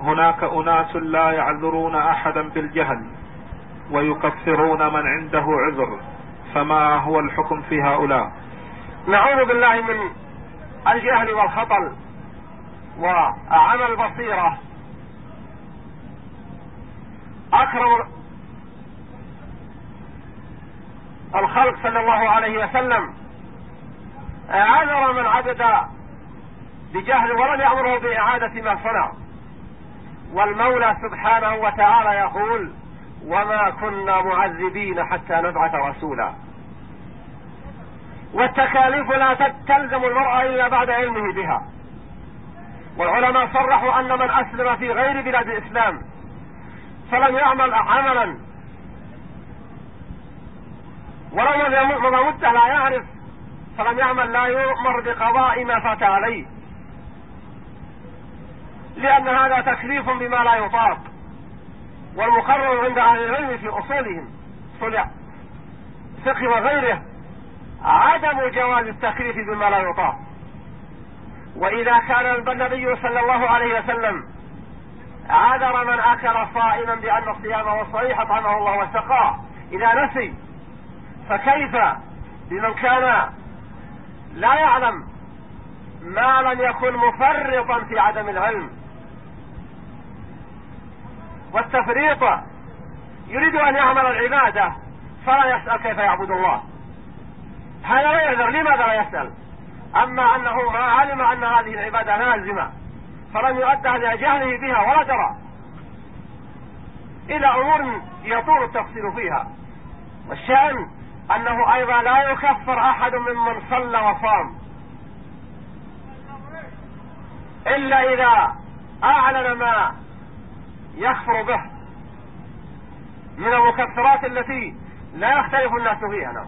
هناك أناس لا يعذرون أحدا بالجهل ويكفرون من عنده عذر فما هو الحكم في هؤلاء؟ نعوذ بالله من الجهل والخطل وعمى البصيرة أكرم الخلق صلى الله عليه وسلم عذر من عبد بجهل ولم يأمره بإعادة ما صنع. والمولى سبحانه وتعالى يقول وما كنا معذبين حتى نبعث رسولا. والتكاليف لا تلزم المرأة إلا بعد علمه بها. والعلماء صرحوا أن من أسلم في غير بلاد الإسلام فلم يعمل عملا. ولو مدة لا يعرف. فلم يعمل لا يؤمر بقضاء ما فات عليه. لأن هذا تكليف بما لا يطاق. والمقرر عند أهل العلم في أصولهم صلع فقه وغيره عدم جواز التكليف بما لا يطاق. وإذا كان النبي صلى الله عليه وسلم عذر من أكل صائما بأن الصيام والصحيح أطعمه الله وسقاه إذا نسي فكيف بمن كان لا يعلم ما لم يكن مفرطا في عدم العلم؟ والتفريط يريد أن يعمل العبادة فلا يسأل كيف يعبد الله. هذا لا يعذر لماذا لا يسأل؟ أما أنه ما علم أن هذه العبادة لازمة فلم يؤدها لجهله بها ولا درى إلى أمور يطول التفصيل فيها. والشأن أنه أيضا لا يكفر أحد ممن صلى وصام. إلا إذا أعلن ما يكفر به من المكفرات التي لا يختلف الناس فيها نعم